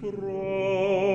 pro